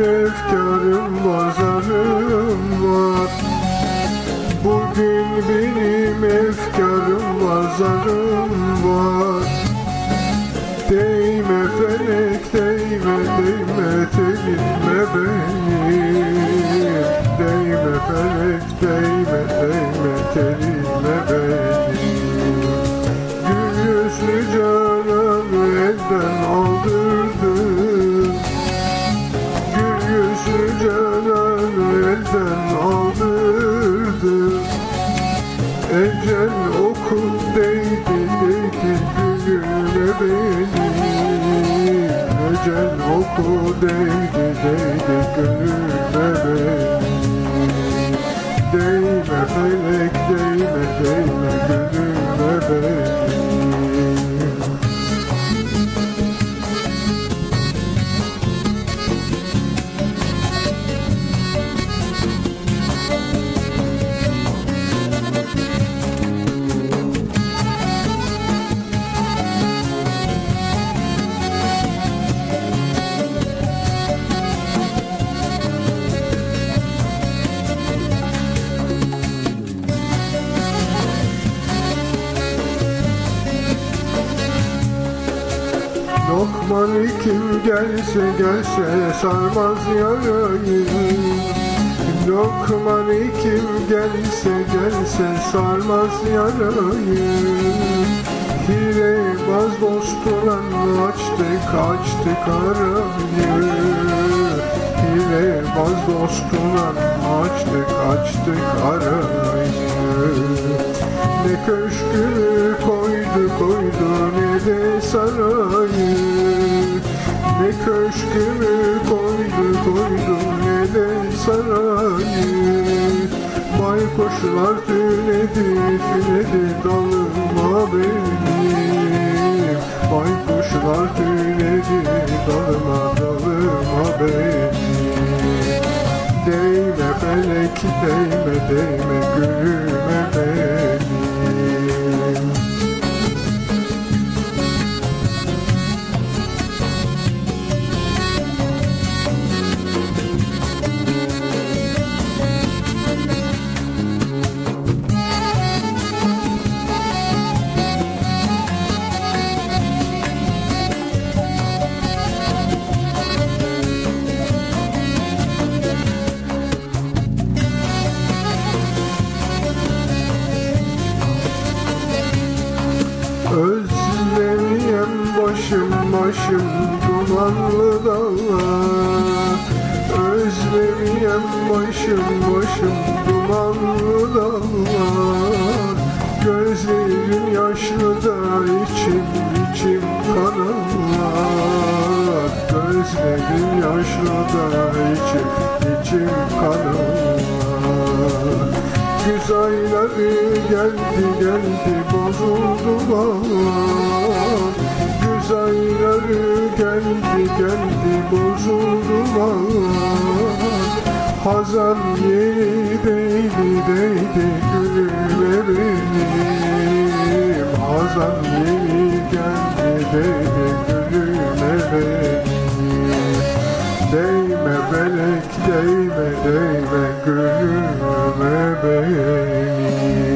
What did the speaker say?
Efkarım var, zarım var. Bugün benim efkarım var, zarım var. Değme felek, değme, değme telinme benim Değme felek, değme, değme telinme benim Gül yüzlü canımı elden aldırdın canımı elden aldırdın Ecel okun değdi değdi gülüne benim Ecel oku değdi değdi gülüne benim Lokman kim gelse gelse sarmaz yarayı. Lokman kim gelse gelse sarmaz yarayı. Hilebaz dostuna açtık açtık arayı Hilebaz dostuna açtık açtık arayı Ne köşkü koydu koydu ne de sarayı köşkümü koydu koydu ne de sarayı. Baykuşlar tünedi tünedi dalıma benim Baykuşlar tünedi dalıma dalıma benim Değme felek değme değme gülüme başım dumanlı dağlar. Özlemiyem başım başım dumanlı dağlar. Gözlerim yaşlı da içim içim kanarlar Gözlerim yaşlı da içim içim kanarlar Güz geldi geldi bozuldu bağlar Güz ayları geldi geldi bozuldu bağlar Hazan yeni değdi değdi gülüme benim Hazan yeni geldi değdi gülüme benim Değme felek değme değme gülüme benim